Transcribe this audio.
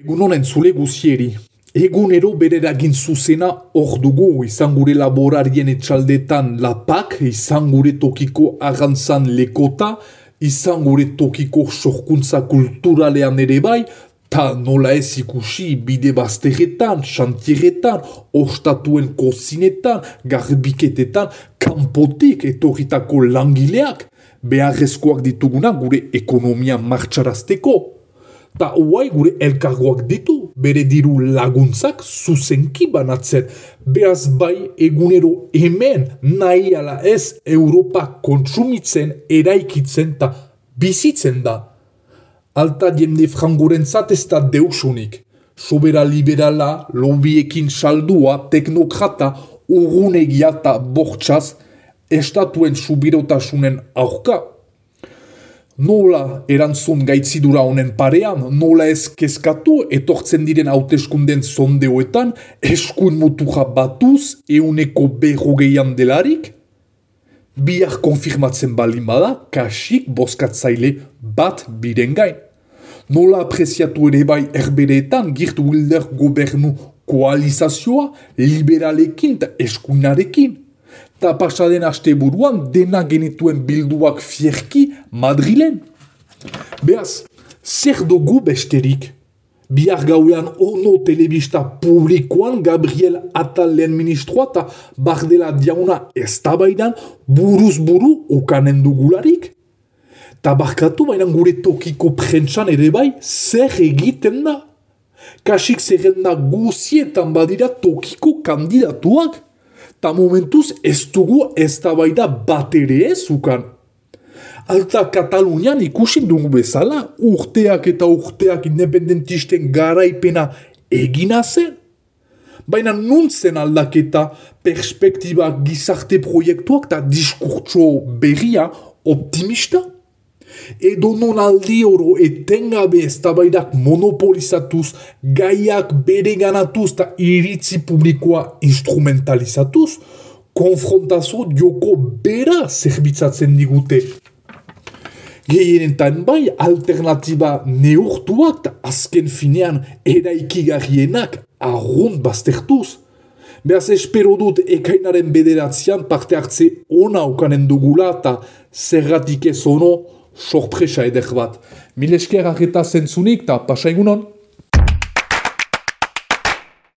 Egun honen zule guzieri. Egunero bere eragin zuzena hor dugu izan gure laborarien etxaldetan lapak, izan gure tokiko agantzan lekota, izan gure tokiko sorkuntza kulturalean ere bai, ta nola ez ikusi bide bazteretan, xantieretan, ostatuen kozinetan, garbiketetan, kanpotik etorritako langileak, beharrezkoak dituguna gure ekonomia martxarazteko. Ta uai gure elkargoak ditu, bere diru laguntzak zuzenki banatzen. Beaz bai egunero hemen nahi ala ez Europa kontsumitzen, eraikitzen ta bizitzen da. Alta jende frangoren ez da deusunik. Sobera liberala, lobiekin saldua, teknokrata, urunegia eta bortxaz, estatuen subirotasunen aurka nola erantzun gaitzidura honen parean, nola ez kezkatu etortzen diren hauteskunden zondeoetan, eskun mutuja batuz euneko berrogeian delarik, bihar konfirmatzen balin bada, kasik boskatzaile bat biren gain. Nola apreziatu ere bai erbereetan, girt wilder gobernu koalizazioa, liberalekin eta eskuinarekin. Ta pasaden haste buruan dena genituen bilduak fierki Madrilen. Beaz, zer dugu besterik? Bihar gauean ono telebista publikoan Gabriel Atal lehen ministroa eta bardela diauna ez tabaidan buruz buru ukanen dugularik. Tabarkatu baina gure tokiko prentsan ere bai zer egiten da. Kasik zerrenda guzietan badira tokiko kandidatuak ta momentuz ez dugu ez da bai da bat ere ez ukan. Alta Katalunian ikusin dugu bezala, urteak eta urteak independentisten garaipena egina zen. Baina nuntzen aldaketa perspektiba gizarte proiektuak eta diskurtso berria optimista? edo non aldi oro etengabe eztabaidak monopolizatuz, gaiak bere ganatuz eta iritzi publikoa instrumentalizatuz, konfrontazo dioko bera zerbitzatzen digute. Gehienetan bai alternatiba neurtuak eta azken finean eraikigarrienak arrund baztertuz. Beaz espero dut ekainaren bederatzean parte hartze ona ukanen dugula eta zerratik ez ono sorpresa eder bat. Mil esker arreta zentzunik eta pasa egunon?